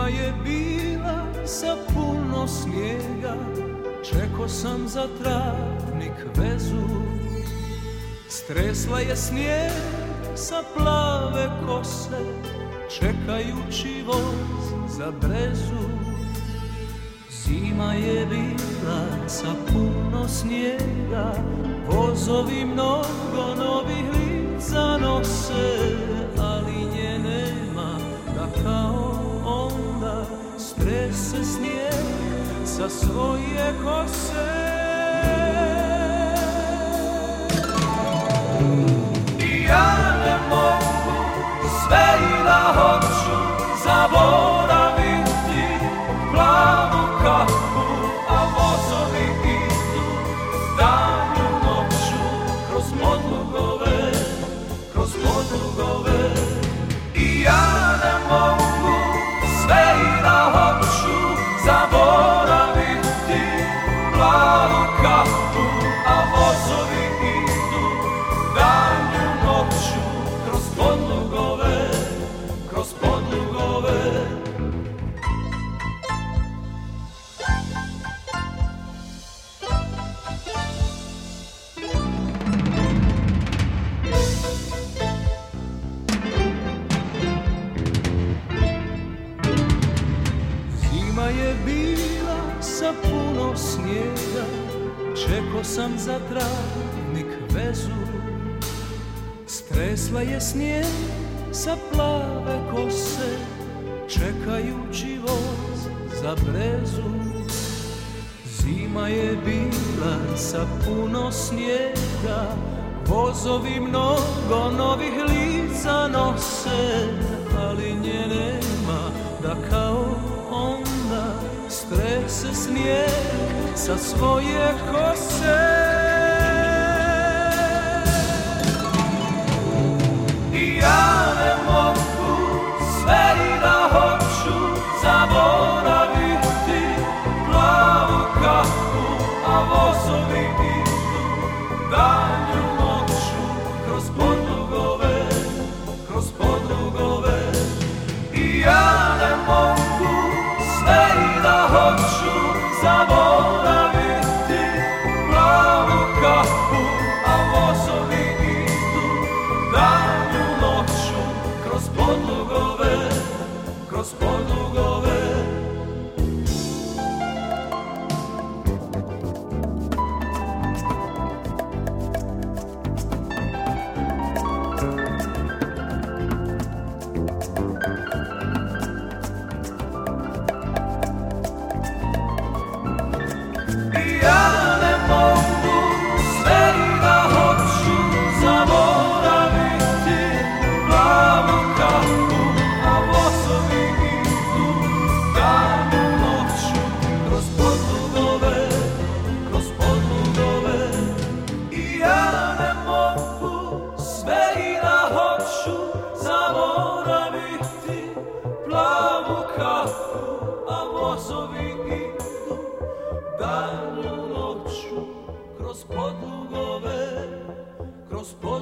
je bila sa puno snijega. Čeko sam za travnik vezu. Stresla je snijeg sa plave kose Čekajući voz za brezu. Zima je bila sa puno snijega Vozovi mnogo novih lica nose Strese snijeg sa svoje kose sa puno snijega Čeko sam za travnik vezu. Stresla je snijeg sa plave kose Čekajući voz za brezu. Zima je bila sa puno snijega Vozovi mnogo novih lica nose Ali nje nema da onda Snijeg sa svoje kose. I ja ne mogu sve i da hoću zaboraviti plavu kapu, a vozovi idu podlugowe, cross podlugowe. Thank idu danju noću kroz podlugove, kroz podlugove.